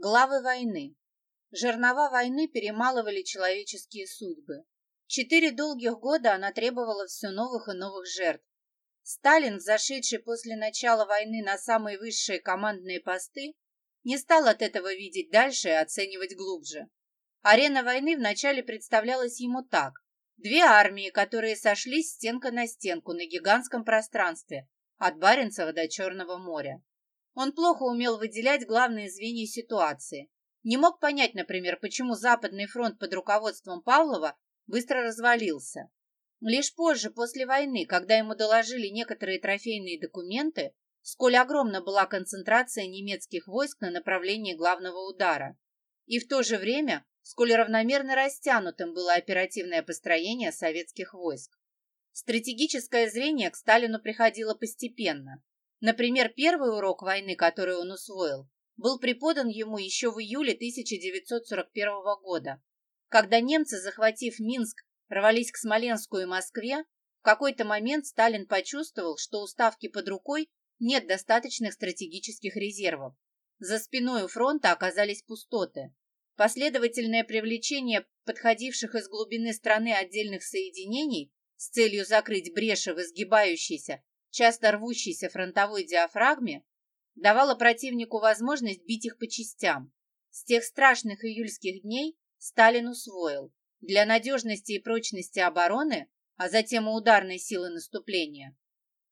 Главы войны. Жернова войны перемалывали человеческие судьбы. Четыре долгих года она требовала все новых и новых жертв. Сталин, зашедший после начала войны на самые высшие командные посты, не стал от этого видеть дальше и оценивать глубже. Арена войны вначале представлялась ему так. Две армии, которые сошлись стенка на стенку на гигантском пространстве, от Баренцева до Черного моря. Он плохо умел выделять главные звенья ситуации. Не мог понять, например, почему Западный фронт под руководством Павлова быстро развалился. Лишь позже, после войны, когда ему доложили некоторые трофейные документы, сколь огромна была концентрация немецких войск на направлении главного удара. И в то же время, сколь равномерно растянутым было оперативное построение советских войск. Стратегическое зрение к Сталину приходило постепенно. Например, первый урок войны, который он усвоил, был преподан ему еще в июле 1941 года, когда немцы, захватив Минск, рвались к Смоленску и Москве, в какой-то момент Сталин почувствовал, что у Ставки под рукой нет достаточных стратегических резервов. За спиной у фронта оказались пустоты. Последовательное привлечение подходивших из глубины страны отдельных соединений с целью закрыть бреши в изгибающейся часто рвущейся фронтовой диафрагме, давала противнику возможность бить их по частям. С тех страшных июльских дней Сталин усвоил для надежности и прочности обороны, а затем и ударной силы наступления,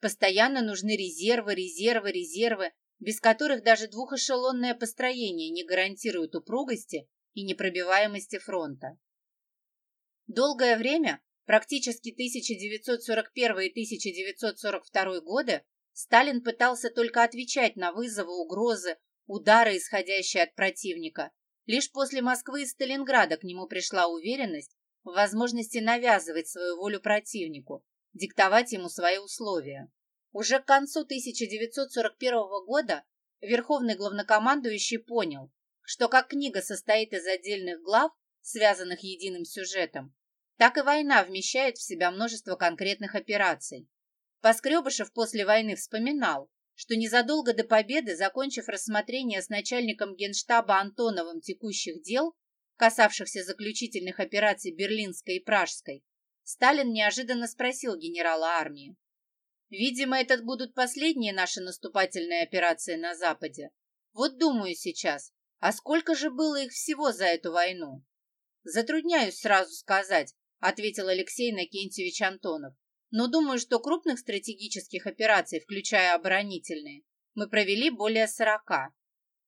постоянно нужны резервы, резервы, резервы, без которых даже двухэшелонное построение не гарантирует упругости и непробиваемости фронта. Долгое время Практически 1941 и 1942 годы Сталин пытался только отвечать на вызовы, угрозы, удары, исходящие от противника. Лишь после Москвы и Сталинграда к нему пришла уверенность в возможности навязывать свою волю противнику, диктовать ему свои условия. Уже к концу 1941 года Верховный главнокомандующий понял, что как книга состоит из отдельных глав, связанных единым сюжетом, так и война вмещает в себя множество конкретных операций. Поскребышев после войны вспоминал, что незадолго до победы, закончив рассмотрение с начальником генштаба Антоновым текущих дел, касавшихся заключительных операций Берлинской и Пражской, Сталин неожиданно спросил генерала армии. «Видимо, это будут последние наши наступательные операции на Западе. Вот думаю сейчас, а сколько же было их всего за эту войну?» Затрудняюсь сразу сказать, — ответил Алексей Накентьевич Антонов. «Но думаю, что крупных стратегических операций, включая оборонительные, мы провели более сорока».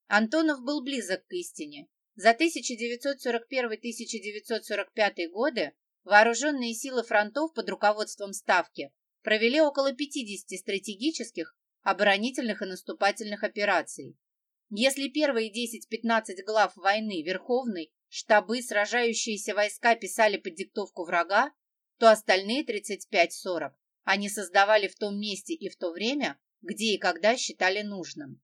Антонов был близок к истине. За 1941-1945 годы вооруженные силы фронтов под руководством Ставки провели около 50 стратегических, оборонительных и наступательных операций. Если первые 10-15 глав войны Верховный штабы, сражающиеся войска писали под диктовку врага, то остальные 35-40 они создавали в том месте и в то время, где и когда считали нужным.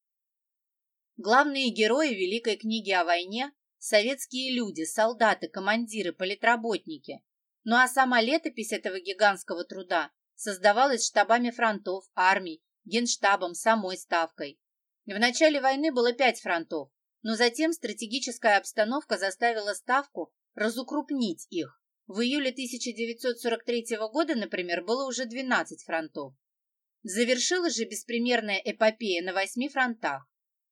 Главные герои Великой книги о войне – советские люди, солдаты, командиры, политработники. Ну а сама летопись этого гигантского труда создавалась штабами фронтов, армий, генштабом, самой ставкой. В начале войны было пять фронтов, но затем стратегическая обстановка заставила Ставку разукрупнить их. В июле 1943 года, например, было уже 12 фронтов. Завершилась же беспримерная эпопея на восьми фронтах.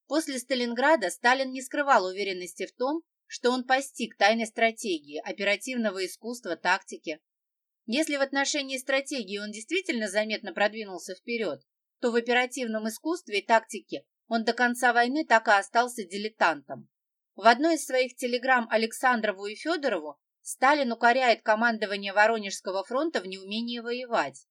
После Сталинграда Сталин не скрывал уверенности в том, что он постиг тайны стратегии, оперативного искусства, тактики. Если в отношении стратегии он действительно заметно продвинулся вперед, то в оперативном искусстве и тактике он до конца войны так и остался дилетантом. В одной из своих телеграмм Александрову и Федорову Сталин укоряет командование Воронежского фронта в неумении воевать.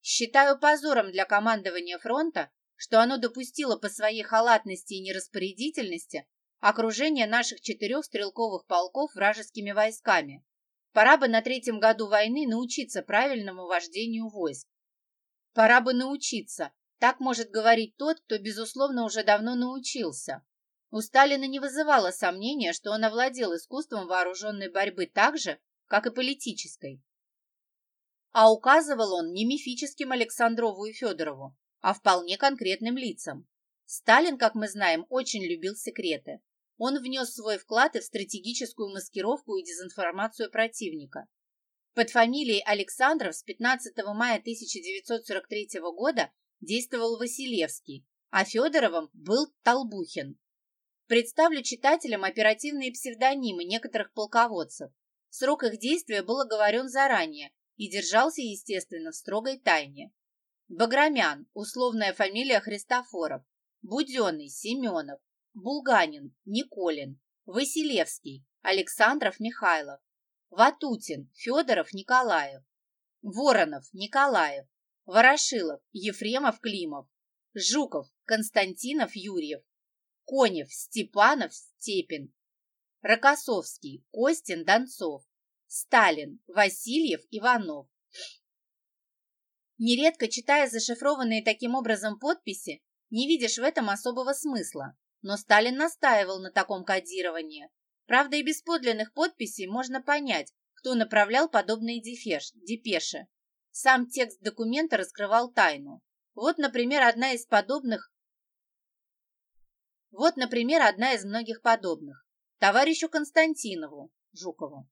Считаю позором для командования фронта, что оно допустило по своей халатности и нераспорядительности окружение наших четырех стрелковых полков вражескими войсками. Пора бы на третьем году войны научиться правильному вождению войск. Пора бы научиться, так может говорить тот, кто, безусловно, уже давно научился. У Сталина не вызывало сомнения, что он овладел искусством вооруженной борьбы так же, как и политической. А указывал он не мифическим Александрову и Федорову, а вполне конкретным лицам. Сталин, как мы знаем, очень любил секреты. он внес свой вклад и в стратегическую маскировку и дезинформацию противника. Под фамилией Александров с 15 мая 1943 года действовал Василевский, а Федоровым был Толбухин. Представлю читателям оперативные псевдонимы некоторых полководцев. Срок их действия был оговорен заранее и держался, естественно, в строгой тайне. Баграмян, условная фамилия Христофоров, Буденный, Семенов, Булганин, Николин, Василевский, Александров, Михайлов, Ватутин, Федоров, Николаев, Воронов, Николаев, Ворошилов, Ефремов, Климов, Жуков, Константинов, Юрьев, Конев, Степанов, Степин, Рокоссовский, Костин, Донцов, Сталин, Васильев, Иванов. Нередко, читая зашифрованные таким образом подписи, не видишь в этом особого смысла, но Сталин настаивал на таком кодировании. Правда, и без подлинных подписей можно понять, кто направлял подобные депеши. Сам текст документа раскрывал тайну. Вот, например, одна из подобных вот, например, одна из многих подобных. Товарищу Константинову, Жукову.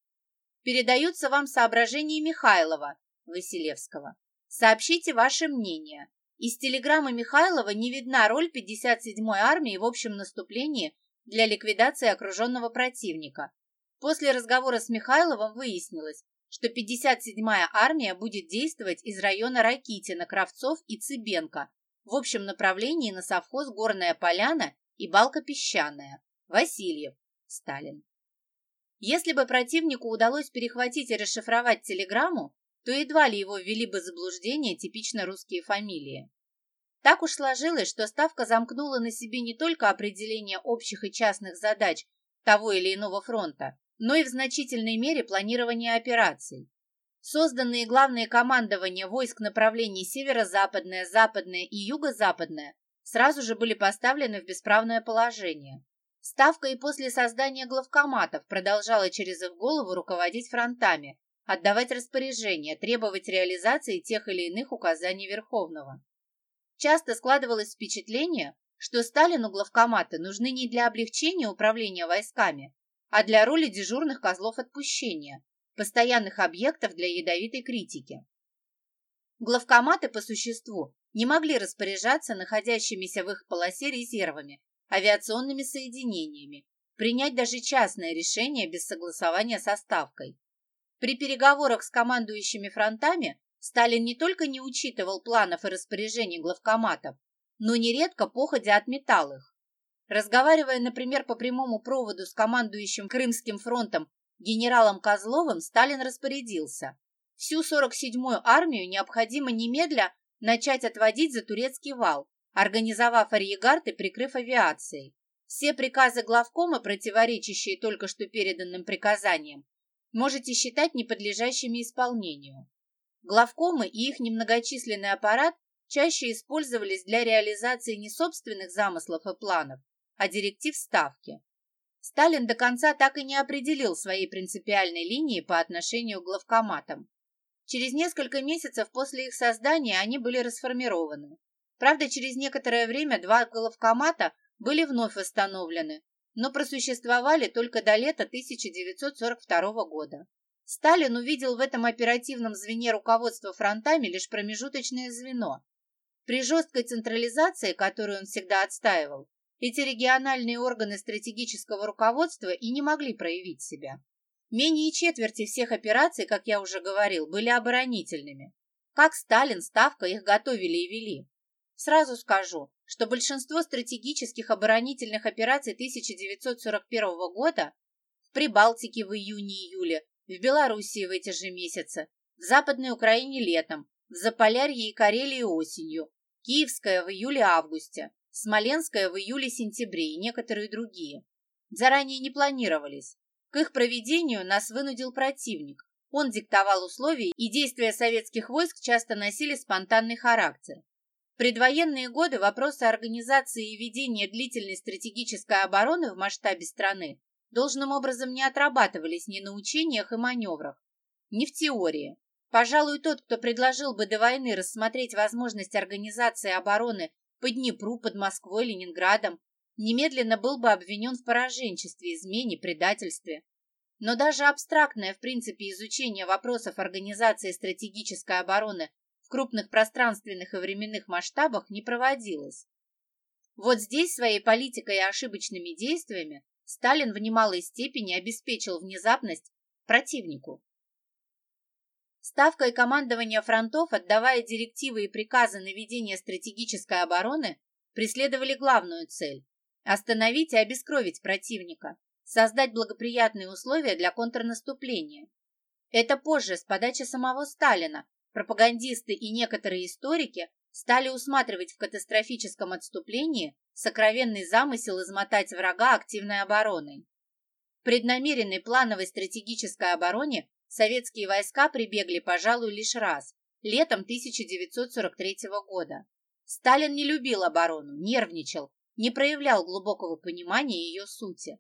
Передаются вам соображения Михайлова, Василевского. Сообщите ваше мнение. Из телеграммы Михайлова не видна роль 57-й армии в общем наступлении для ликвидации окруженного противника. После разговора с Михайловым выяснилось, что 57-я армия будет действовать из района Ракитина, Кравцов и Цыбенко в общем направлении на совхоз Горная Поляна и Балка Песчаная. Васильев. Сталин. Если бы противнику удалось перехватить и расшифровать телеграмму, то едва ли его ввели бы заблуждение типично русские фамилии. Так уж сложилось, что Ставка замкнула на себе не только определение общих и частных задач того или иного фронта, но и в значительной мере планирование операций. Созданные главные командования войск направлений северо-западное, западное и юго-западное сразу же были поставлены в бесправное положение. Ставка и после создания главкоматов продолжала через их голову руководить фронтами, отдавать распоряжения, требовать реализации тех или иных указаний Верховного. Часто складывалось впечатление, что Сталину главкоматы нужны не для облегчения управления войсками, а для роли дежурных козлов отпущения, постоянных объектов для ядовитой критики. Главкоматы по существу не могли распоряжаться находящимися в их полосе резервами, авиационными соединениями, принять даже частное решение без согласования со Ставкой. При переговорах с командующими фронтами Сталин не только не учитывал планов и распоряжений главкоматов, но нередко походя отметал их. Разговаривая, например, по прямому проводу с командующим Крымским фронтом генералом Козловым, Сталин распорядился. Всю 47-ю армию необходимо немедля начать отводить за турецкий вал, организовав арьегард и прикрыв авиацией. Все приказы главкома, противоречащие только что переданным приказаниям, можете считать неподлежащими исполнению. Главкомы и их немногочисленный аппарат чаще использовались для реализации не собственных замыслов и планов, а директив Ставки. Сталин до конца так и не определил своей принципиальной линии по отношению к главкоматам. Через несколько месяцев после их создания они были расформированы. Правда, через некоторое время два главкомата были вновь восстановлены, но просуществовали только до лета 1942 года. Сталин увидел в этом оперативном звене руководства фронтами лишь промежуточное звено. При жесткой централизации, которую он всегда отстаивал, эти региональные органы стратегического руководства и не могли проявить себя. Менее четверти всех операций, как я уже говорил, были оборонительными. Как Сталин, Ставка их готовили и вели. Сразу скажу, что большинство стратегических оборонительных операций 1941 года в Прибалтике в июне-июле в Белоруссии в эти же месяцы, в Западной Украине летом, в Заполярье и Карелии осенью, Киевская в июле-августе, Смоленская в июле-сентябре и некоторые другие. Заранее не планировались. К их проведению нас вынудил противник. Он диктовал условия, и действия советских войск часто носили спонтанный характер. В предвоенные годы вопросы организации и ведения длительной стратегической обороны в масштабе страны должным образом не отрабатывались ни на учениях и маневрах, ни в теории. Пожалуй, тот, кто предложил бы до войны рассмотреть возможность организации обороны по Днепру, под Москвой, Ленинградом, немедленно был бы обвинен в пораженчестве, измене, предательстве. Но даже абстрактное в принципе изучение вопросов организации стратегической обороны в крупных пространственных и временных масштабах не проводилось. Вот здесь своей политикой и ошибочными действиями Сталин в немалой степени обеспечил внезапность противнику. Ставка и командование фронтов, отдавая директивы и приказы на ведение стратегической обороны, преследовали главную цель – остановить и обескровить противника, создать благоприятные условия для контрнаступления. Это позже, с подачи самого Сталина, пропагандисты и некоторые историки стали усматривать в катастрофическом отступлении сокровенный замысел измотать врага активной обороной. В преднамеренной плановой стратегической обороне советские войска прибегли, пожалуй, лишь раз, летом 1943 года. Сталин не любил оборону, нервничал, не проявлял глубокого понимания ее сути.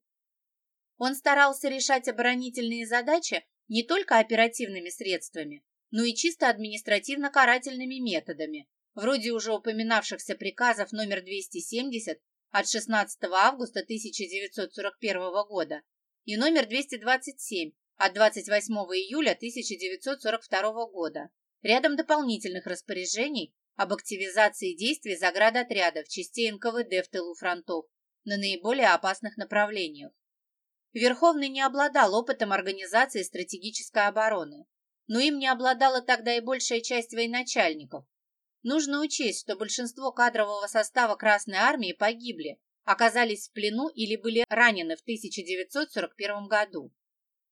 Он старался решать оборонительные задачи не только оперативными средствами, но и чисто административно-карательными методами, вроде уже упоминавшихся приказов номер 270 от 16 августа 1941 года и номер 227 от 28 июля 1942 года, рядом дополнительных распоряжений об активизации действий заградотрядов частей НКВД в тылу фронтов на наиболее опасных направлениях. Верховный не обладал опытом организации стратегической обороны, но им не обладала тогда и большая часть военачальников. Нужно учесть, что большинство кадрового состава Красной Армии погибли, оказались в плену или были ранены в 1941 году.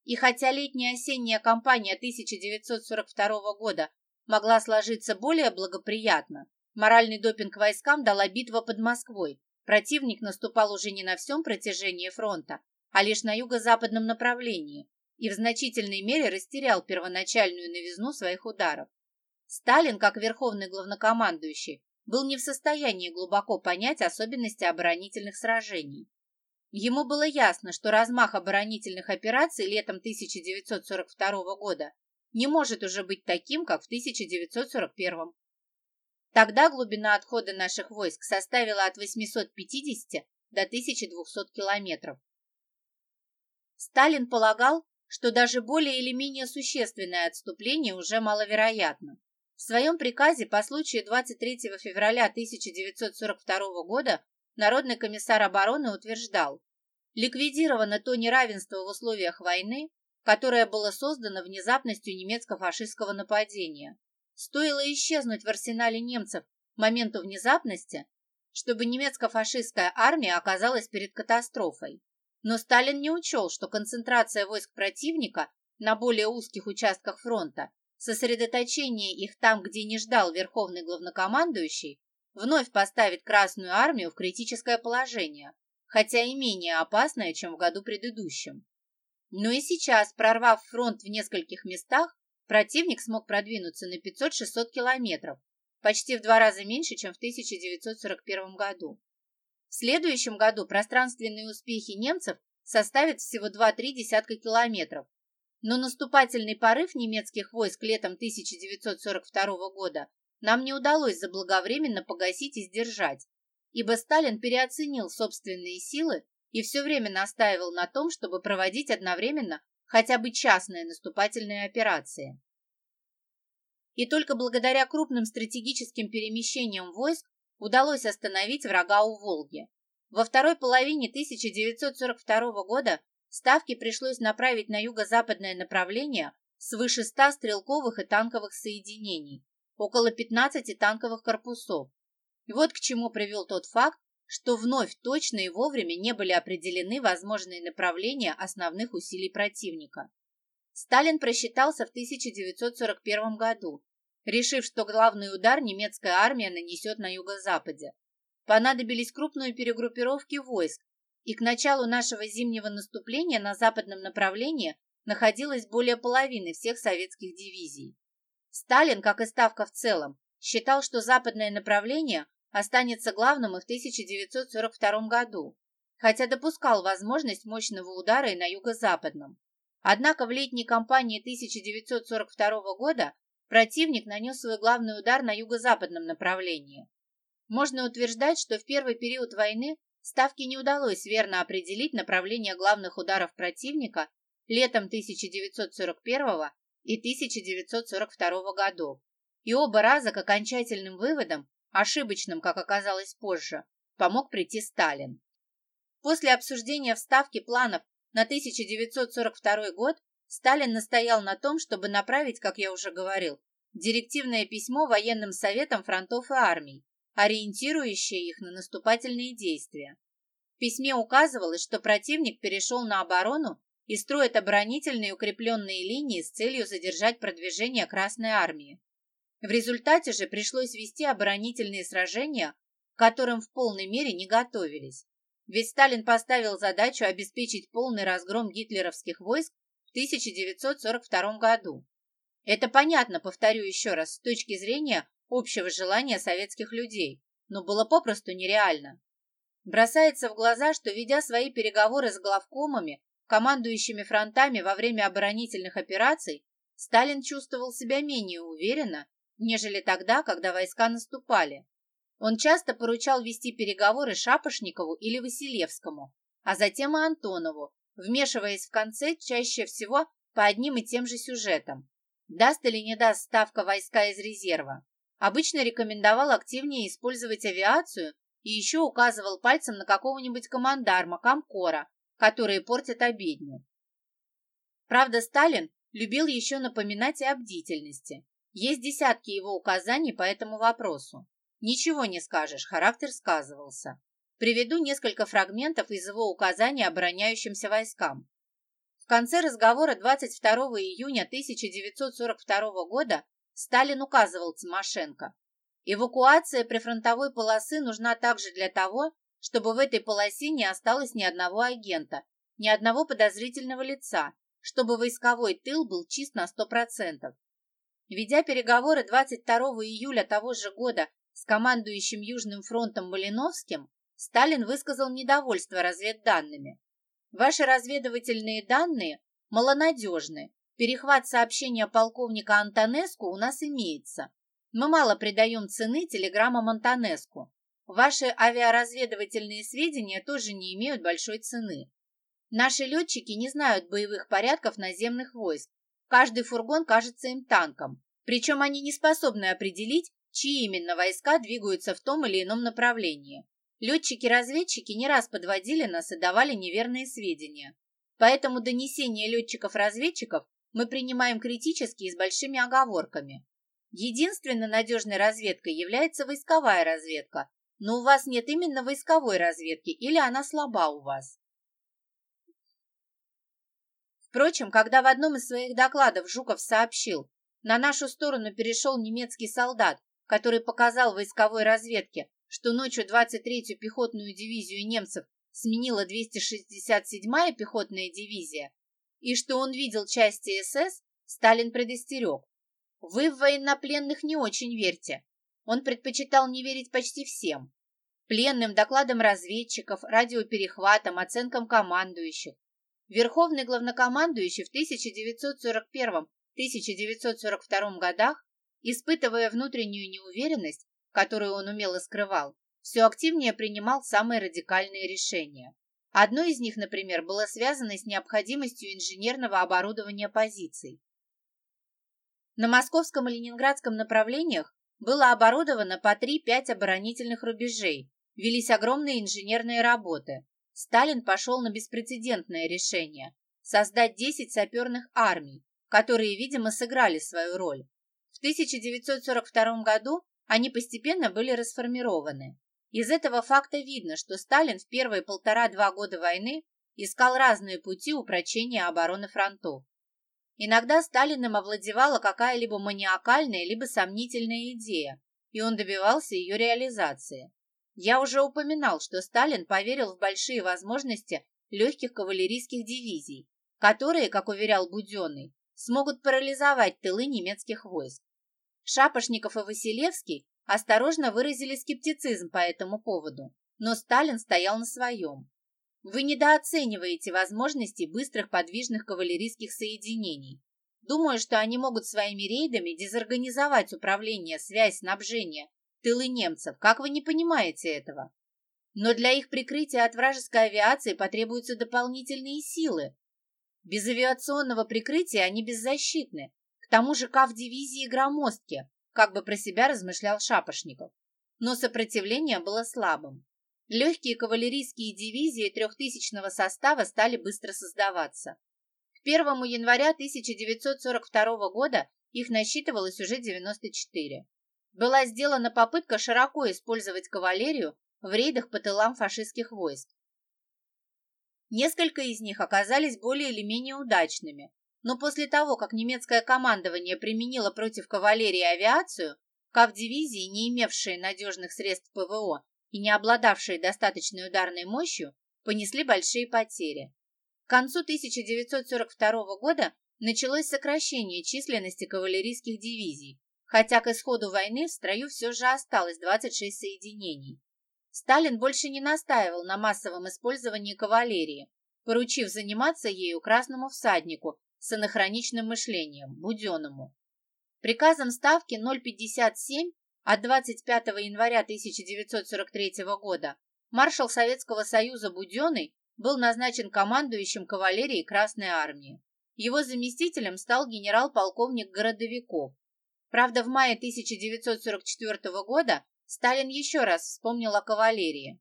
И хотя летняя осенняя кампания 1942 года могла сложиться более благоприятно, моральный допинг войскам дала битва под Москвой. Противник наступал уже не на всем протяжении фронта, а лишь на юго-западном направлении и в значительной мере растерял первоначальную новизну своих ударов. Сталин, как верховный главнокомандующий, был не в состоянии глубоко понять особенности оборонительных сражений. Ему было ясно, что размах оборонительных операций летом 1942 года не может уже быть таким, как в 1941. Тогда глубина отхода наших войск составила от 850 до 1200 километров. Сталин полагал, что даже более или менее существенное отступление уже маловероятно. В своем приказе по случаю 23 февраля 1942 года Народный комиссар обороны утверждал, ликвидировано то неравенство в условиях войны, которое было создано внезапностью немецко-фашистского нападения. Стоило исчезнуть в арсенале немцев моменту внезапности, чтобы немецко-фашистская армия оказалась перед катастрофой. Но Сталин не учел, что концентрация войск противника на более узких участках фронта, сосредоточение их там, где не ждал верховный главнокомандующий, вновь поставит Красную армию в критическое положение, хотя и менее опасное, чем в году предыдущем. Но и сейчас, прорвав фронт в нескольких местах, противник смог продвинуться на 500-600 километров, почти в два раза меньше, чем в 1941 году. В следующем году пространственные успехи немцев составят всего 2-3 десятка километров, но наступательный порыв немецких войск летом 1942 года нам не удалось заблаговременно погасить и сдержать, ибо Сталин переоценил собственные силы и все время настаивал на том, чтобы проводить одновременно хотя бы частные наступательные операции. И только благодаря крупным стратегическим перемещениям войск удалось остановить врага у Волги. Во второй половине 1942 года Ставки пришлось направить на юго-западное направление свыше 100 стрелковых и танковых соединений, около 15 танковых корпусов. И вот к чему привел тот факт, что вновь точно и вовремя не были определены возможные направления основных усилий противника. Сталин просчитался в 1941 году, решив, что главный удар немецкая армия нанесет на юго-западе. Понадобились крупные перегруппировки войск, и к началу нашего зимнего наступления на западном направлении находилось более половины всех советских дивизий. Сталин, как и Ставка в целом, считал, что западное направление останется главным и в 1942 году, хотя допускал возможность мощного удара и на юго-западном. Однако в летней кампании 1942 года противник нанес свой главный удар на юго-западном направлении. Можно утверждать, что в первый период войны Ставке не удалось верно определить направление главных ударов противника летом 1941 и 1942 годов, и оба раза к окончательным выводам, ошибочным, как оказалось позже, помог прийти Сталин. После обсуждения в Ставке планов на 1942 год Сталин настоял на том, чтобы направить, как я уже говорил, директивное письмо военным советам фронтов и армий, ориентирующее их на наступательные действия. В письме указывалось, что противник перешел на оборону и строит оборонительные укрепленные линии с целью задержать продвижение Красной Армии. В результате же пришлось вести оборонительные сражения, к которым в полной мере не готовились. Ведь Сталин поставил задачу обеспечить полный разгром гитлеровских войск в 1942 году. Это понятно, повторю еще раз, с точки зрения общего желания советских людей, но было попросту нереально. Бросается в глаза, что, ведя свои переговоры с главкомами, командующими фронтами во время оборонительных операций, Сталин чувствовал себя менее уверенно, нежели тогда, когда войска наступали. Он часто поручал вести переговоры Шапошникову или Василевскому, а затем и Антонову, вмешиваясь в конце чаще всего по одним и тем же сюжетам. Даст или не даст ставка войска из резерва. Обычно рекомендовал активнее использовать авиацию и еще указывал пальцем на какого-нибудь командарма, комкора, которые портят обедню. Правда, Сталин любил еще напоминать и о бдительности. Есть десятки его указаний по этому вопросу. Ничего не скажешь, характер сказывался. Приведу несколько фрагментов из его указаний обороняющимся войскам. В конце разговора 22 июня 1942 года Сталин указывал Тимошенко, эвакуация прифронтовой полосы нужна также для того, чтобы в этой полосе не осталось ни одного агента, ни одного подозрительного лица, чтобы войсковой тыл был чист на 100%. Ведя переговоры 22 июля того же года с командующим Южным фронтом Малиновским, Сталин высказал недовольство разведданными. Ваши разведывательные данные малонадежны. Перехват сообщения полковника Антонеску у нас имеется. Мы мало придаем цены телеграммам Антонеску. Ваши авиаразведывательные сведения тоже не имеют большой цены. Наши летчики не знают боевых порядков наземных войск. Каждый фургон кажется им танком. Причем они не способны определить, чьи именно войска двигаются в том или ином направлении. Летчики-разведчики не раз подводили нас и давали неверные сведения. Поэтому донесения летчиков-разведчиков мы принимаем критически и с большими оговорками. Единственной надежной разведкой является войсковая разведка, но у вас нет именно войсковой разведки или она слаба у вас. Впрочем, когда в одном из своих докладов Жуков сообщил, на нашу сторону перешел немецкий солдат, который показал войсковой разведке, что ночью 23-ю пехотную дивизию немцев сменила 267-я пехотная дивизия, и что он видел части СС, Сталин предостерег. Вы в военнопленных не очень верьте. Он предпочитал не верить почти всем. Пленным, докладам разведчиков, радиоперехватам, оценкам командующих. Верховный главнокомандующий в 1941-1942 годах, испытывая внутреннюю неуверенность, которую он умело скрывал, все активнее принимал самые радикальные решения. Одно из них, например, было связано с необходимостью инженерного оборудования позиций. На московском и ленинградском направлениях было оборудовано по 3-5 оборонительных рубежей, велись огромные инженерные работы. Сталин пошел на беспрецедентное решение – создать 10 саперных армий, которые, видимо, сыграли свою роль. В 1942 году они постепенно были расформированы. Из этого факта видно, что Сталин в первые полтора-два года войны искал разные пути упрочения обороны фронтов. Иногда Сталиным овладевала какая-либо маниакальная либо сомнительная идея, и он добивался ее реализации. Я уже упоминал, что Сталин поверил в большие возможности легких кавалерийских дивизий, которые, как уверял Буденный, смогут парализовать тылы немецких войск. Шапошников и Василевский осторожно выразили скептицизм по этому поводу, но Сталин стоял на своем. Вы недооцениваете возможности быстрых подвижных кавалерийских соединений. Думаю, что они могут своими рейдами дезорганизовать управление, связь, снабжение, тылы немцев. Как вы не понимаете этого? Но для их прикрытия от вражеской авиации потребуются дополнительные силы. Без авиационного прикрытия они беззащитны. К тому же кав дивизии громоздки, как бы про себя размышлял Шапошников. Но сопротивление было слабым. Легкие кавалерийские дивизии трехтысячного состава стали быстро создаваться. К 1 января 1942 года их насчитывалось уже 94. Была сделана попытка широко использовать кавалерию в рейдах по тылам фашистских войск. Несколько из них оказались более или менее удачными, но после того, как немецкое командование применило против кавалерии авиацию, кавдивизии, не имевшие надежных средств ПВО и не обладавшие достаточной ударной мощью, понесли большие потери. К концу 1942 года началось сокращение численности кавалерийских дивизий, хотя к исходу войны в строю все же осталось 26 соединений. Сталин больше не настаивал на массовом использовании кавалерии, поручив заниматься ею красному всаднику с анахроничным мышлением, Буденному. Приказом Ставки 057 от 25 января 1943 года маршал Советского Союза Буденный был назначен командующим кавалерией Красной Армии. Его заместителем стал генерал-полковник Городовиков. Правда, в мае 1944 года Сталин еще раз вспомнил о кавалерии.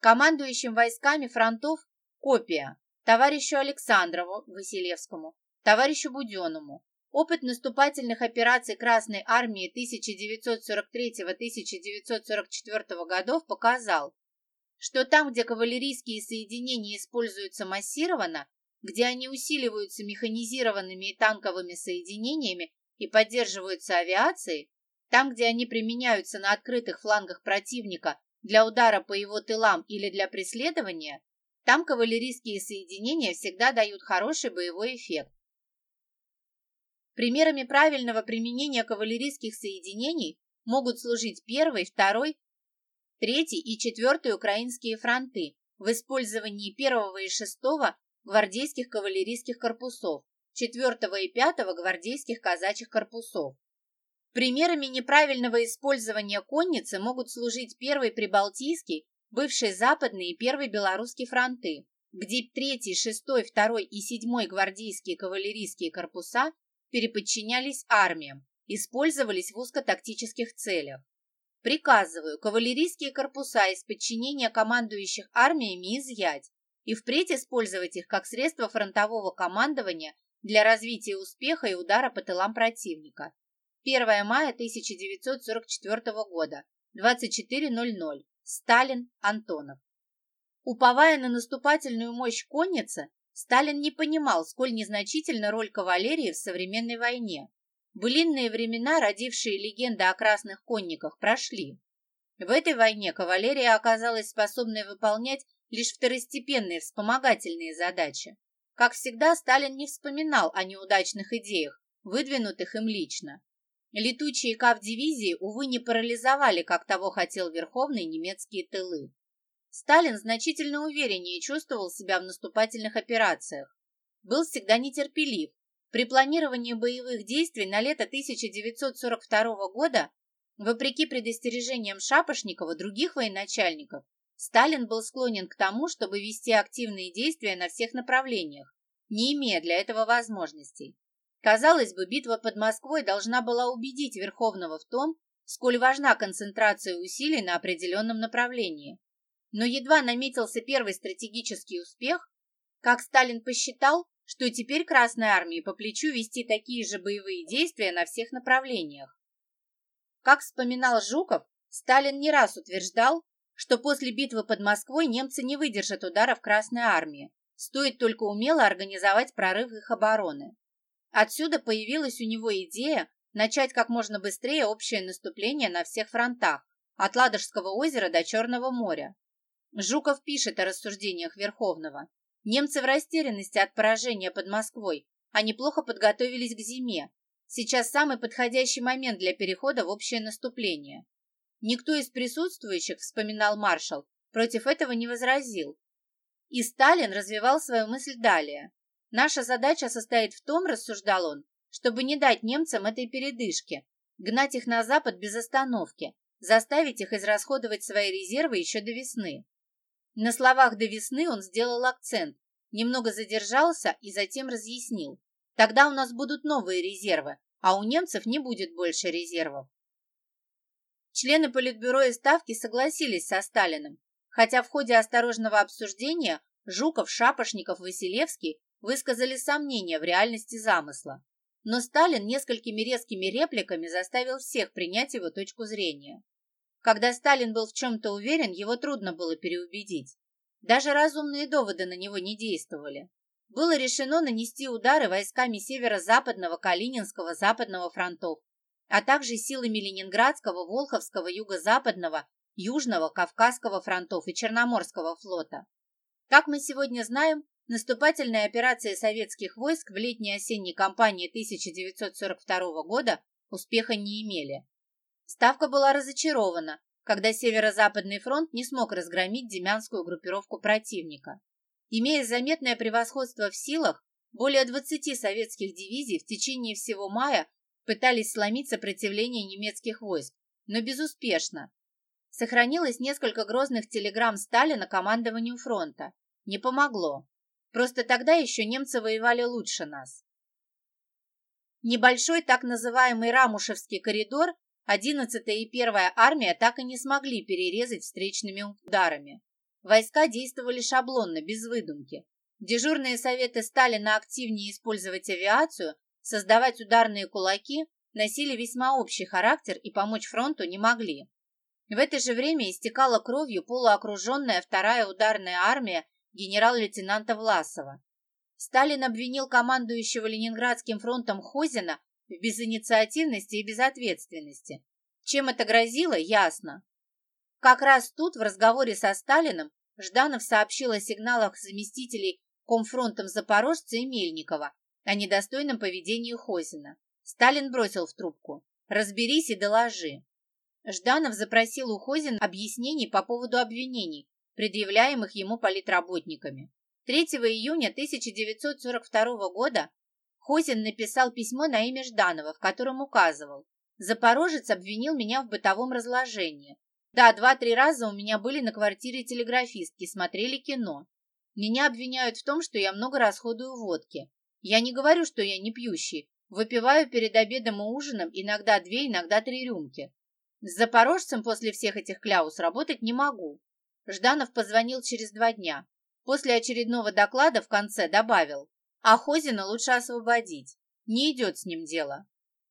Командующим войсками фронтов копия товарищу Александрову Василевскому, товарищу Буденному. Опыт наступательных операций Красной Армии 1943-1944 годов показал, что там, где кавалерийские соединения используются массированно, где они усиливаются механизированными и танковыми соединениями и поддерживаются авиацией, там, где они применяются на открытых флангах противника для удара по его тылам или для преследования, там кавалерийские соединения всегда дают хороший боевой эффект. Примерами правильного применения кавалерийских соединений могут служить первый, второй, третий и четвертый украинские фронты в использовании первого и шестого гвардейских кавалерийских корпусов, 4 и 5 гвардейских казачьих корпусов. Примерами неправильного использования конницы могут служить первый Прибалтийский, бывший Западный и первый Белорусский фронты, где 3, 6, 2 и 7 гвардейские кавалерийские корпуса переподчинялись армиям, использовались в узкотактических целях. Приказываю кавалерийские корпуса из подчинения командующих армиями изъять, и впредь использовать их как средство фронтового командования для развития успеха и удара по тылам противника. 1 мая 1944 года, 24.00. Сталин, Антонов. Уповая на наступательную мощь конницы, Сталин не понимал, сколь незначительна роль кавалерии в современной войне. Былинные времена, родившие легенды о красных конниках, прошли. В этой войне кавалерия оказалась способной выполнять лишь второстепенные вспомогательные задачи. Как всегда, Сталин не вспоминал о неудачных идеях, выдвинутых им лично. Летучие кав-дивизии, увы, не парализовали, как того хотел Верховный, немецкие тылы. Сталин значительно увереннее чувствовал себя в наступательных операциях. Был всегда нетерпелив. При планировании боевых действий на лето 1942 года, вопреки предостережениям Шапошникова других военачальников, Сталин был склонен к тому, чтобы вести активные действия на всех направлениях, не имея для этого возможностей. Казалось бы, битва под Москвой должна была убедить Верховного в том, сколь важна концентрация усилий на определенном направлении. Но едва наметился первый стратегический успех, как Сталин посчитал, что теперь Красной Армии по плечу вести такие же боевые действия на всех направлениях. Как вспоминал Жуков, Сталин не раз утверждал, что после битвы под Москвой немцы не выдержат ударов Красной Армии, стоит только умело организовать прорыв их обороны. Отсюда появилась у него идея начать как можно быстрее общее наступление на всех фронтах, от Ладожского озера до Черного моря. Жуков пишет о рассуждениях Верховного. Немцы в растерянности от поражения под Москвой, они плохо подготовились к зиме. Сейчас самый подходящий момент для перехода в общее наступление. Никто из присутствующих, вспоминал маршал, против этого не возразил. И Сталин развивал свою мысль далее. Наша задача состоит в том, рассуждал он, чтобы не дать немцам этой передышки, гнать их на запад без остановки, заставить их израсходовать свои резервы еще до весны. На словах до весны он сделал акцент, немного задержался и затем разъяснил. Тогда у нас будут новые резервы, а у немцев не будет больше резервов. Члены Политбюро и Ставки согласились со Сталиным, хотя в ходе осторожного обсуждения Жуков, Шапошников, Василевский высказали сомнения в реальности замысла. Но Сталин несколькими резкими репликами заставил всех принять его точку зрения. Когда Сталин был в чем-то уверен, его трудно было переубедить. Даже разумные доводы на него не действовали. Было решено нанести удары войсками северо-западного, Калининского, Западного фронтов, а также силами Ленинградского, Волховского, Юго-Западного, Южного, Кавказского фронтов и Черноморского флота. Как мы сегодня знаем, наступательные операции советских войск в летней-осенней кампании 1942 года успеха не имели. Ставка была разочарована, когда Северо-Западный фронт не смог разгромить демянскую группировку противника. Имея заметное превосходство в силах, более 20 советских дивизий в течение всего мая пытались сломить сопротивление немецких войск, но безуспешно. Сохранилось несколько грозных телеграмм Сталина командованию фронта. Не помогло. Просто тогда еще немцы воевали лучше нас. Небольшой так называемый Рамушевский коридор 11-я и 1-я армия так и не смогли перерезать встречными ударами. Войска действовали шаблонно, без выдумки. Дежурные советы Сталина активнее использовать авиацию, создавать ударные кулаки, носили весьма общий характер и помочь фронту не могли. В это же время истекала кровью полуокруженная вторая ударная армия генерал-лейтенанта Власова. Сталин обвинил командующего Ленинградским фронтом Хозина в безинициативности и безответственности. Чем это грозило, ясно. Как раз тут, в разговоре со Сталиным, Жданов сообщил о сигналах заместителей комфронтом Запорожца и Мельникова о недостойном поведении Хозина. Сталин бросил в трубку «Разберись и доложи». Жданов запросил у Хозина объяснений по поводу обвинений, предъявляемых ему политработниками. 3 июня 1942 года Хозин написал письмо на имя Жданова, в котором указывал «Запорожец обвинил меня в бытовом разложении. Да, два-три раза у меня были на квартире телеграфистки, смотрели кино. Меня обвиняют в том, что я много расходую водки. Я не говорю, что я не пьющий. Выпиваю перед обедом и ужином иногда две, иногда три рюмки. С запорожцем после всех этих кляус работать не могу. Жданов позвонил через два дня. После очередного доклада в конце добавил, а Хозина лучше освободить. Не идет с ним дело.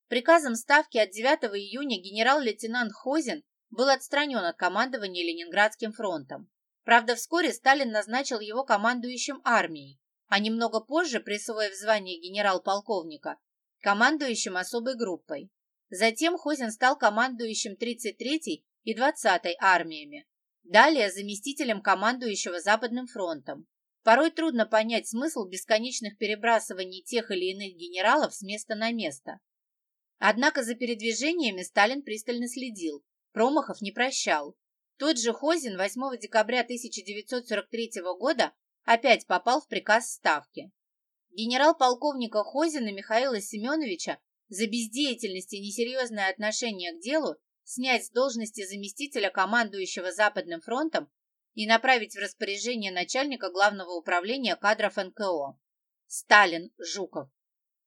Приказом Ставки от 9 июня генерал-лейтенант Хозин был отстранен от командования Ленинградским фронтом. Правда, вскоре Сталин назначил его командующим армией, а немного позже, присвоив звание генерал-полковника, командующим особой группой. Затем Хозин стал командующим 33-й и 20-й армиями. Далее заместителем командующего Западным фронтом. Порой трудно понять смысл бесконечных перебрасываний тех или иных генералов с места на место. Однако за передвижениями Сталин пристально следил, промахов не прощал. Тот же Хозин 8 декабря 1943 года опять попал в приказ Ставки. Генерал-полковника Хозина Михаила Семеновича за бездеятельность и несерьезное отношение к делу снять с должности заместителя командующего Западным фронтом и направить в распоряжение начальника главного управления кадров НКО. Сталин Жуков.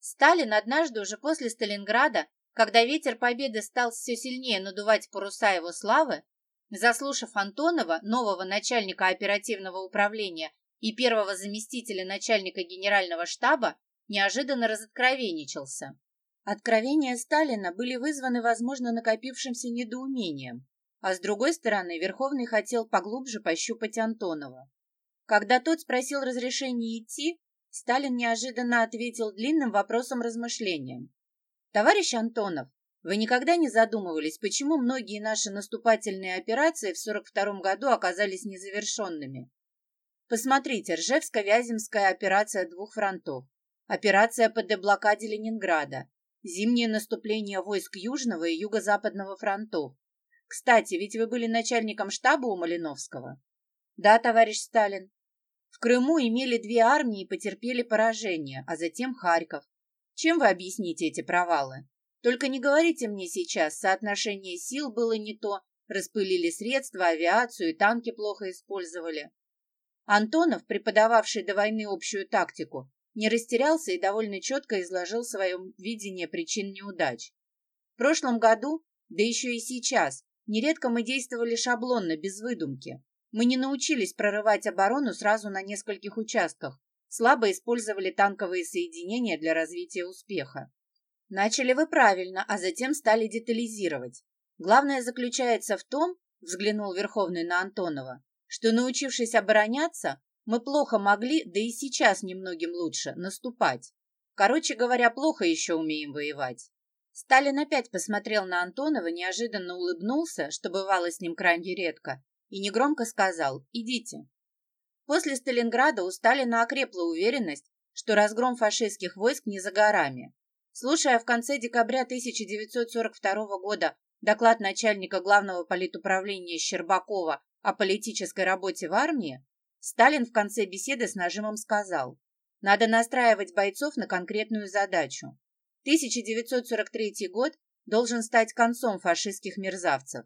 Сталин однажды уже после Сталинграда, когда ветер победы стал все сильнее надувать паруса его славы, заслушав Антонова, нового начальника оперативного управления и первого заместителя начальника генерального штаба, неожиданно разоткровенничался. Откровения Сталина были вызваны, возможно, накопившимся недоумением, а с другой стороны, Верховный хотел поглубже пощупать Антонова. Когда тот спросил разрешения идти, Сталин неожиданно ответил длинным вопросом-размышлением. «Товарищ Антонов, вы никогда не задумывались, почему многие наши наступательные операции в 42 году оказались незавершенными? Посмотрите, Ржевско-Вяземская операция двух фронтов, операция по деблокаде Ленинграда, Зимнее наступление войск Южного и Юго-Западного фронтов. Кстати, ведь вы были начальником штаба у Малиновского? Да, товарищ Сталин. В Крыму имели две армии и потерпели поражение, а затем Харьков. Чем вы объясните эти провалы? Только не говорите мне сейчас, соотношение сил было не то, распылили средства, авиацию и танки плохо использовали. Антонов, преподававший до войны общую тактику, не растерялся и довольно четко изложил свое видение причин неудач. В прошлом году, да еще и сейчас, нередко мы действовали шаблонно, без выдумки. Мы не научились прорывать оборону сразу на нескольких участках, слабо использовали танковые соединения для развития успеха. Начали вы правильно, а затем стали детализировать. Главное заключается в том, взглянул Верховный на Антонова, что, научившись обороняться, мы плохо могли, да и сейчас немногим лучше, наступать. Короче говоря, плохо еще умеем воевать. Сталин опять посмотрел на Антонова, неожиданно улыбнулся, что бывало с ним крайне редко, и негромко сказал «Идите». После Сталинграда у Сталина окрепла уверенность, что разгром фашистских войск не за горами. Слушая в конце декабря 1942 года доклад начальника главного политуправления Щербакова о политической работе в армии, Сталин в конце беседы с нажимом сказал, надо настраивать бойцов на конкретную задачу. 1943 год должен стать концом фашистских мерзавцев.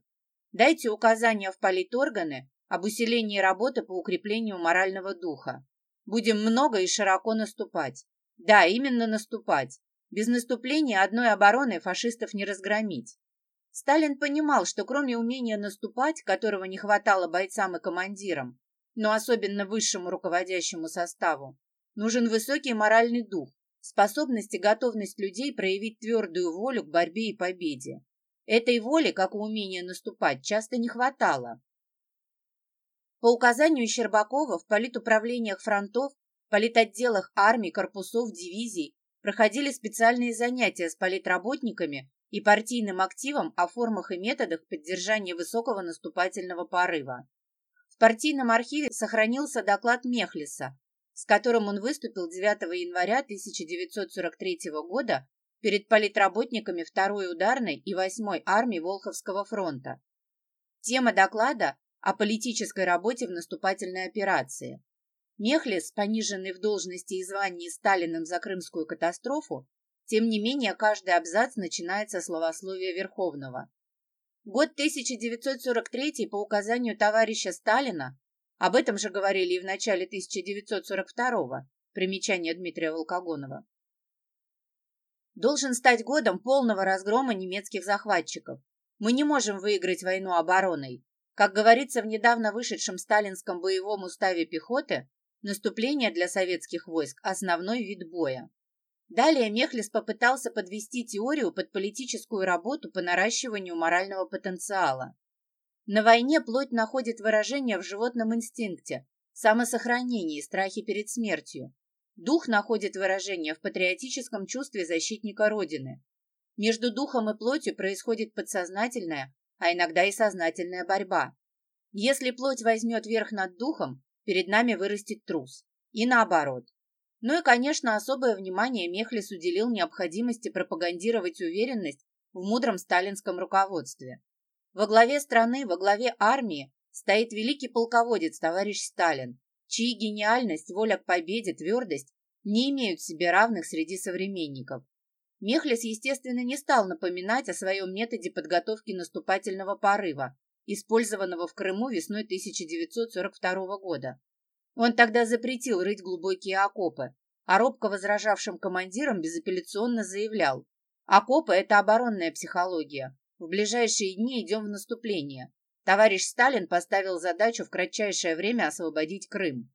Дайте указания в политорганы об усилении работы по укреплению морального духа. Будем много и широко наступать. Да, именно наступать. Без наступления одной обороны фашистов не разгромить. Сталин понимал, что кроме умения наступать, которого не хватало бойцам и командирам, но особенно высшему руководящему составу, нужен высокий моральный дух, способность и готовность людей проявить твердую волю к борьбе и победе. Этой воли, как и умения наступать, часто не хватало. По указанию Щербакова в политуправлениях фронтов, политотделах армий, корпусов, дивизий проходили специальные занятия с политработниками и партийным активом о формах и методах поддержания высокого наступательного порыва. В партийном архиве сохранился доклад Мехлиса, с которым он выступил 9 января 1943 года перед политработниками 2-й ударной и 8-й армии Волховского фронта. Тема доклада о политической работе в наступательной операции. Мехлис, пониженный в должности и звании Сталиным за крымскую катастрофу, тем не менее, каждый абзац начинается словословия Верховного. Год 1943 по указанию товарища Сталина, об этом же говорили и в начале 1942 примечание Дмитрия Волкогонова, должен стать годом полного разгрома немецких захватчиков. Мы не можем выиграть войну обороной. Как говорится в недавно вышедшем сталинском боевом уставе пехоты, наступление для советских войск – основной вид боя. Далее Мехлис попытался подвести теорию под политическую работу по наращиванию морального потенциала. На войне плоть находит выражение в животном инстинкте, самосохранении, страхе перед смертью. Дух находит выражение в патриотическом чувстве защитника Родины. Между духом и плотью происходит подсознательная, а иногда и сознательная борьба. Если плоть возьмет верх над духом, перед нами вырастет трус. И наоборот. Ну и, конечно, особое внимание Мехлис уделил необходимости пропагандировать уверенность в мудром сталинском руководстве. Во главе страны, во главе армии стоит великий полководец товарищ Сталин, чьи гениальность, воля к победе, твердость не имеют себе равных среди современников. Мехлис, естественно, не стал напоминать о своем методе подготовки наступательного порыва, использованного в Крыму весной 1942 года. Он тогда запретил рыть глубокие окопы, а робко возражавшим командирам безапелляционно заявлял, окопы – это оборонная психология. В ближайшие дни идем в наступление. Товарищ Сталин поставил задачу в кратчайшее время освободить Крым.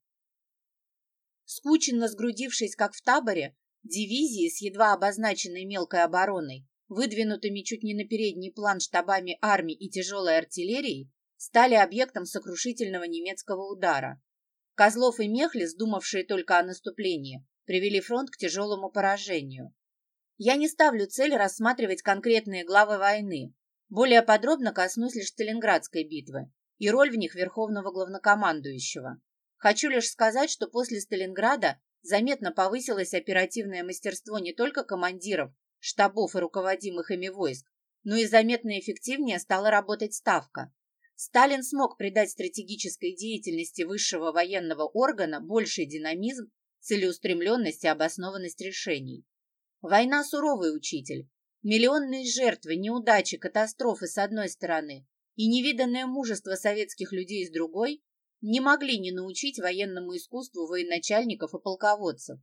Скученно сгрудившись, как в таборе, дивизии с едва обозначенной мелкой обороной, выдвинутыми чуть не на передний план штабами армии и тяжелой артиллерии, стали объектом сокрушительного немецкого удара. Козлов и Мехлис, думавшие только о наступлении, привели фронт к тяжелому поражению. Я не ставлю цель рассматривать конкретные главы войны. Более подробно коснусь лишь Сталинградской битвы и роль в них верховного главнокомандующего. Хочу лишь сказать, что после Сталинграда заметно повысилось оперативное мастерство не только командиров, штабов и руководимых ими войск, но и заметно эффективнее стала работать Ставка. Сталин смог придать стратегической деятельности высшего военного органа больший динамизм, целеустремленность и обоснованность решений. Война – суровый учитель. Миллионные жертвы, неудачи, катастрофы с одной стороны и невиданное мужество советских людей с другой не могли не научить военному искусству военачальников и полководцев,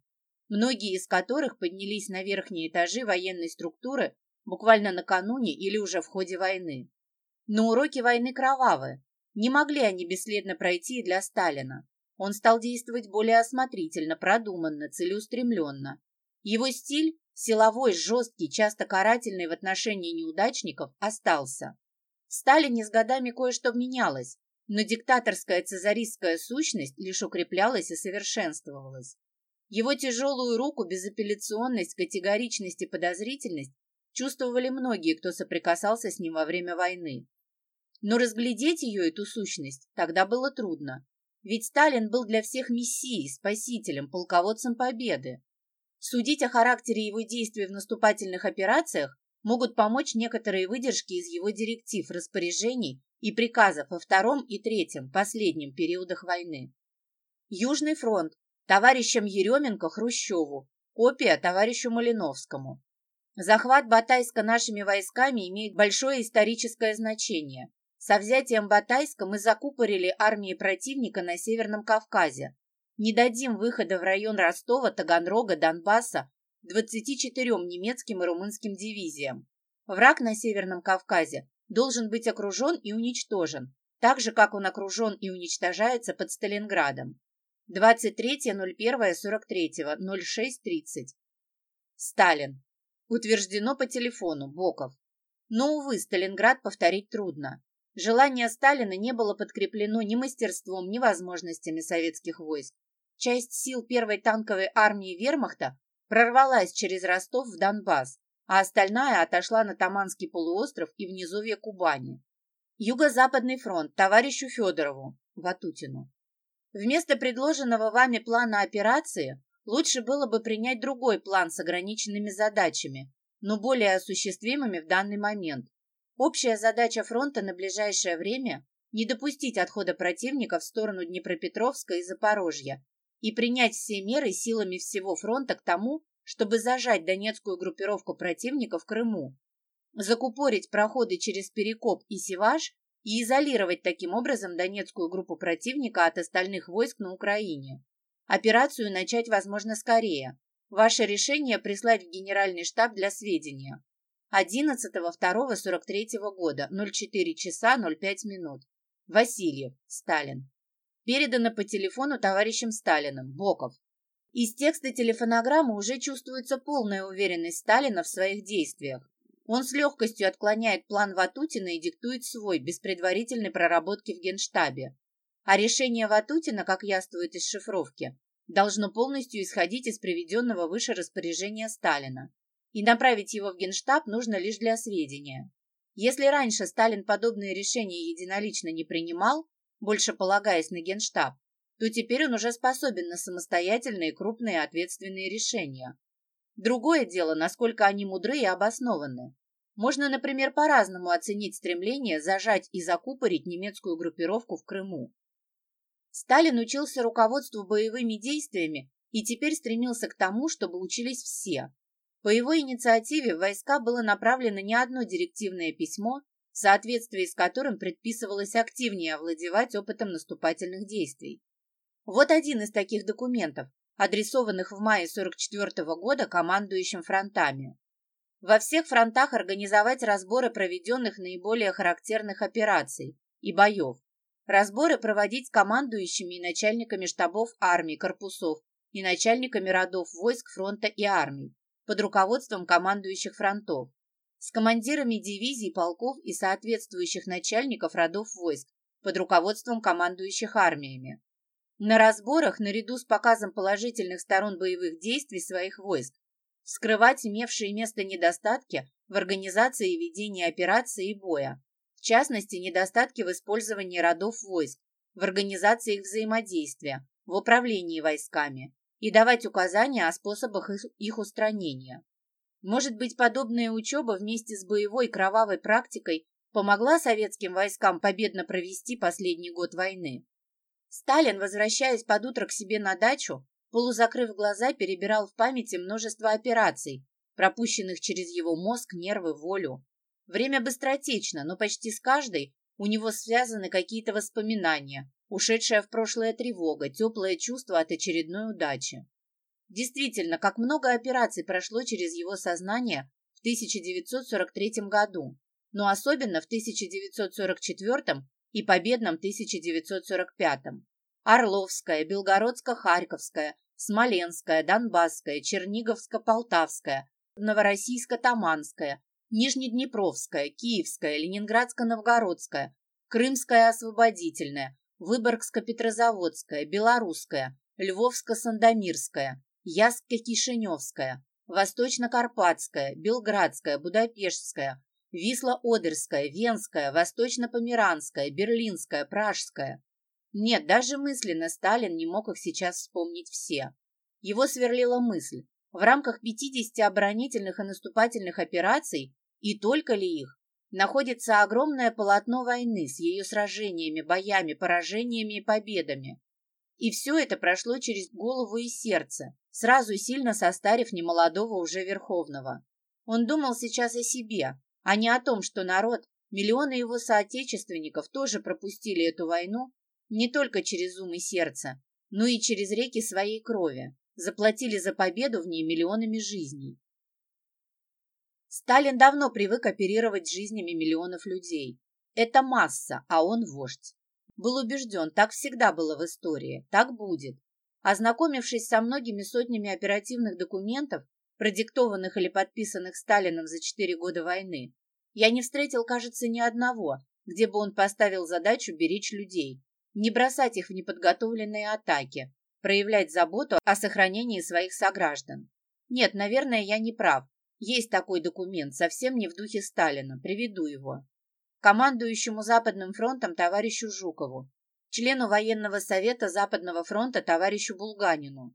многие из которых поднялись на верхние этажи военной структуры буквально накануне или уже в ходе войны. Но уроки войны кровавы. Не могли они бесследно пройти и для Сталина. Он стал действовать более осмотрительно, продуманно, целеустремленно. Его стиль, силовой, жесткий, часто карательный в отношении неудачников, остался. В Сталине с годами кое-что менялось, но диктаторская цезаристская сущность лишь укреплялась и совершенствовалась. Его тяжелую руку, безапелляционность, категоричность и подозрительность чувствовали многие, кто соприкасался с ним во время войны. Но разглядеть ее, эту сущность, тогда было трудно. Ведь Сталин был для всех мессией, спасителем, полководцем победы. Судить о характере его действий в наступательных операциях могут помочь некоторые выдержки из его директив, распоряжений и приказов во втором и третьем, последнем периодах войны. Южный фронт товарищам Еременко Хрущеву, копия товарищу Малиновскому. Захват Батайска нашими войсками имеет большое историческое значение. Со взятием Батайска мы закупорили армии противника на Северном Кавказе. Не дадим выхода в район Ростова, Таганрога, Донбасса 24 немецким и румынским дивизиям. Враг на Северном Кавказе должен быть окружен и уничтожен, так же, как он окружен и уничтожается под Сталинградом. 23.01.43, Сталин. Утверждено по телефону, Боков. Но, увы, Сталинград повторить трудно. Желание Сталина не было подкреплено ни мастерством, ни возможностями советских войск. Часть сил первой танковой армии вермахта прорвалась через Ростов в Донбасс, а остальная отошла на Таманский полуостров и в низовье Кубани. Юго-Западный фронт товарищу Федорову, Ватутину. Вместо предложенного вами плана операции лучше было бы принять другой план с ограниченными задачами, но более осуществимыми в данный момент. Общая задача фронта на ближайшее время – не допустить отхода противника в сторону Днепропетровска и Запорожья и принять все меры силами всего фронта к тому, чтобы зажать донецкую группировку противника в Крыму, закупорить проходы через Перекоп и Севаш и изолировать таким образом донецкую группу противника от остальных войск на Украине. Операцию начать, возможно, скорее. Ваше решение прислать в Генеральный штаб для сведения. 11.02.43 года, 04 часа 05 минут. Васильев, Сталин. Передано по телефону товарищем Сталиным, Боков. Из текста телефонограммы уже чувствуется полная уверенность Сталина в своих действиях. Он с легкостью отклоняет план Ватутина и диктует свой, без предварительной проработки в Генштабе. А решение Ватутина, как яствует из шифровки, должно полностью исходить из приведенного выше распоряжения Сталина и направить его в Генштаб нужно лишь для сведения. Если раньше Сталин подобные решения единолично не принимал, больше полагаясь на Генштаб, то теперь он уже способен на самостоятельные крупные ответственные решения. Другое дело, насколько они мудры и обоснованы. Можно, например, по-разному оценить стремление зажать и закупорить немецкую группировку в Крыму. Сталин учился руководству боевыми действиями и теперь стремился к тому, чтобы учились все, по его инициативе в войска было направлено не одно директивное письмо, в соответствии с которым предписывалось активнее овладевать опытом наступательных действий. Вот один из таких документов, адресованных в мае 44 -го года командующим фронтами. Во всех фронтах организовать разборы проведенных наиболее характерных операций и боев. Разборы проводить командующими и начальниками штабов армий, корпусов и начальниками родов войск фронта и армий под руководством командующих фронтов, с командирами дивизий, полков и соответствующих начальников родов войск под руководством командующих армиями. На разборах, наряду с показом положительных сторон боевых действий своих войск, скрывать имевшие место недостатки в организации и ведении операции и боя, в частности, недостатки в использовании родов войск, в организации их взаимодействия, в управлении войсками, и давать указания о способах их устранения. Может быть, подобная учеба вместе с боевой кровавой практикой помогла советским войскам победно провести последний год войны. Сталин, возвращаясь под утро к себе на дачу, полузакрыв глаза, перебирал в памяти множество операций, пропущенных через его мозг, нервы, волю. Время быстротечно, но почти с каждой У него связаны какие-то воспоминания, ушедшая в прошлое тревога, теплое чувство от очередной удачи. Действительно, как много операций прошло через его сознание в 1943 году, но особенно в 1944 и победном 1945. Орловская, Белгородско-Харьковская, Смоленская, Донбасская, Черниговско-Полтавская, Новороссийско-Таманская, Нижнеднепровская, Киевская, Ленинградско-Новгородская, Крымская освободительная, Выборгско-Петрозаводская, Белорусская, Львовско-Сандомирская, Яско-Кишиневская, Восточно-Карпатская, Белградская, Будапештская, Висло-Одерская, Венская, Восточно-Померанская, Берлинская, Пражская. Нет, даже мысленно Сталин не мог их сейчас вспомнить все. Его сверлила мысль, в рамках 50 оборонительных и наступательных операций, и только ли их, находится огромное полотно войны с ее сражениями, боями, поражениями и победами. И все это прошло через голову и сердце, сразу сильно состарив немолодого уже Верховного. Он думал сейчас о себе, а не о том, что народ, миллионы его соотечественников тоже пропустили эту войну не только через ум и сердце, но и через реки своей крови, заплатили за победу в ней миллионами жизней. Сталин давно привык оперировать жизнями миллионов людей. Это масса, а он вождь. Был убежден, так всегда было в истории, так будет. Ознакомившись со многими сотнями оперативных документов, продиктованных или подписанных Сталином за четыре года войны, я не встретил, кажется, ни одного, где бы он поставил задачу беречь людей, не бросать их в неподготовленные атаки, проявлять заботу о сохранении своих сограждан. Нет, наверное, я не прав. Есть такой документ, совсем не в духе Сталина. Приведу его. Командующему Западным фронтом товарищу Жукову, члену военного совета Западного фронта товарищу Булганину,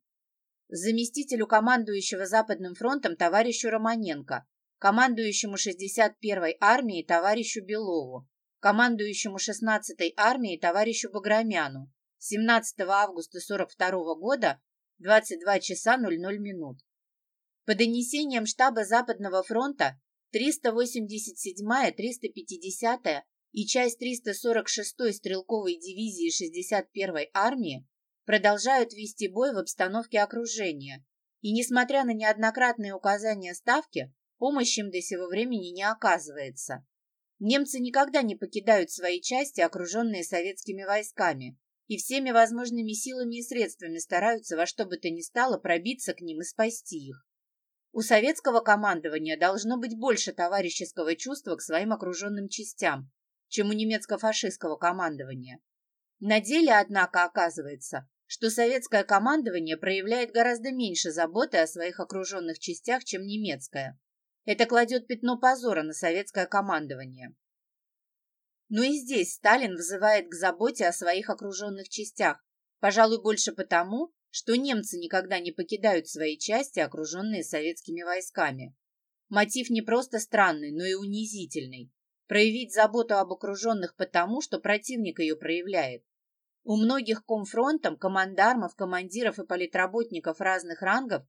заместителю командующего Западным фронтом товарищу Романенко, командующему 61-й армией товарищу Белову, командующему 16-й армией товарищу Баграмяну 17 августа 42 года 22 часа 00 минут. По донесениям штаба Западного фронта, 387-я, 350-я и часть 346-й стрелковой дивизии 61-й армии продолжают вести бой в обстановке окружения, и, несмотря на неоднократные указания Ставки, помощь им до сего времени не оказывается. Немцы никогда не покидают свои части, окруженные советскими войсками, и всеми возможными силами и средствами стараются во что бы то ни стало пробиться к ним и спасти их. У советского командования должно быть больше товарищеского чувства к своим окруженным частям, чем у немецко-фашистского командования. На деле, однако, оказывается, что советское командование проявляет гораздо меньше заботы о своих окруженных частях, чем немецкое. Это кладет пятно позора на советское командование. Но и здесь Сталин вызывает к заботе о своих окруженных частях, пожалуй, больше потому, что немцы никогда не покидают свои части, окруженные советскими войсками. Мотив не просто странный, но и унизительный. Проявить заботу об окруженных потому, что противник ее проявляет. У многих комфронтом, командармов, командиров и политработников разных рангов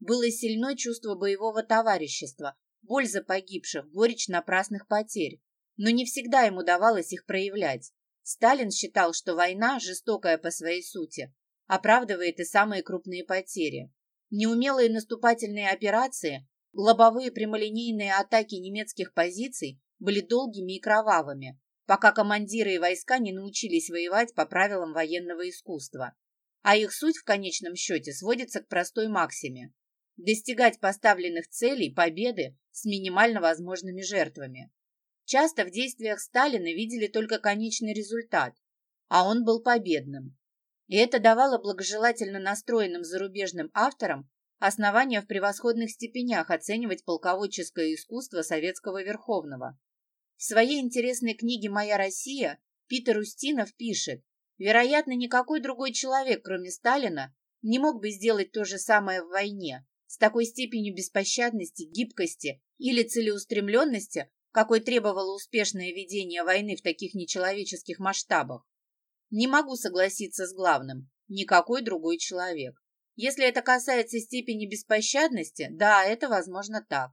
было сильное чувство боевого товарищества, боль за погибших, горечь напрасных потерь. Но не всегда им удавалось их проявлять. Сталин считал, что война, жестокая по своей сути, оправдывает и самые крупные потери. Неумелые наступательные операции, лобовые прямолинейные атаки немецких позиций были долгими и кровавыми, пока командиры и войска не научились воевать по правилам военного искусства. А их суть в конечном счете сводится к простой максиме – достигать поставленных целей, победы с минимально возможными жертвами. Часто в действиях Сталина видели только конечный результат, а он был победным. И это давало благожелательно настроенным зарубежным авторам основания в превосходных степенях оценивать полководческое искусство советского Верховного. В своей интересной книге «Моя Россия» Питер Устинов пишет, вероятно, никакой другой человек, кроме Сталина, не мог бы сделать то же самое в войне, с такой степенью беспощадности, гибкости или целеустремленности, какой требовало успешное ведение войны в таких нечеловеческих масштабах. Не могу согласиться с главным. Никакой другой человек. Если это касается степени беспощадности, да, это возможно так.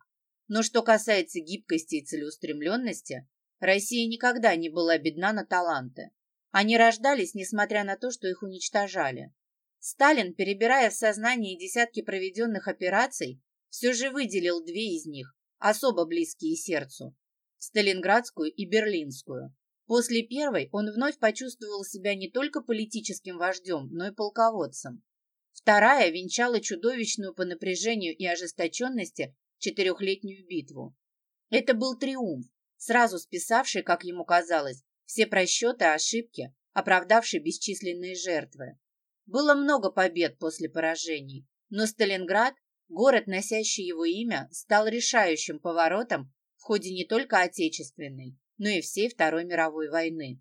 Но что касается гибкости и целеустремленности, Россия никогда не была бедна на таланты. Они рождались, несмотря на то, что их уничтожали. Сталин, перебирая в сознании десятки проведенных операций, все же выделил две из них, особо близкие сердцу – Сталинградскую и Берлинскую. После первой он вновь почувствовал себя не только политическим вождем, но и полководцем. Вторая венчала чудовищную по напряжению и ожесточенности четырехлетнюю битву. Это был триумф, сразу списавший, как ему казалось, все просчеты, ошибки, оправдавший бесчисленные жертвы. Было много побед после поражений, но Сталинград, город, носящий его имя, стал решающим поворотом в ходе не только Отечественной, но и всей Второй мировой войны.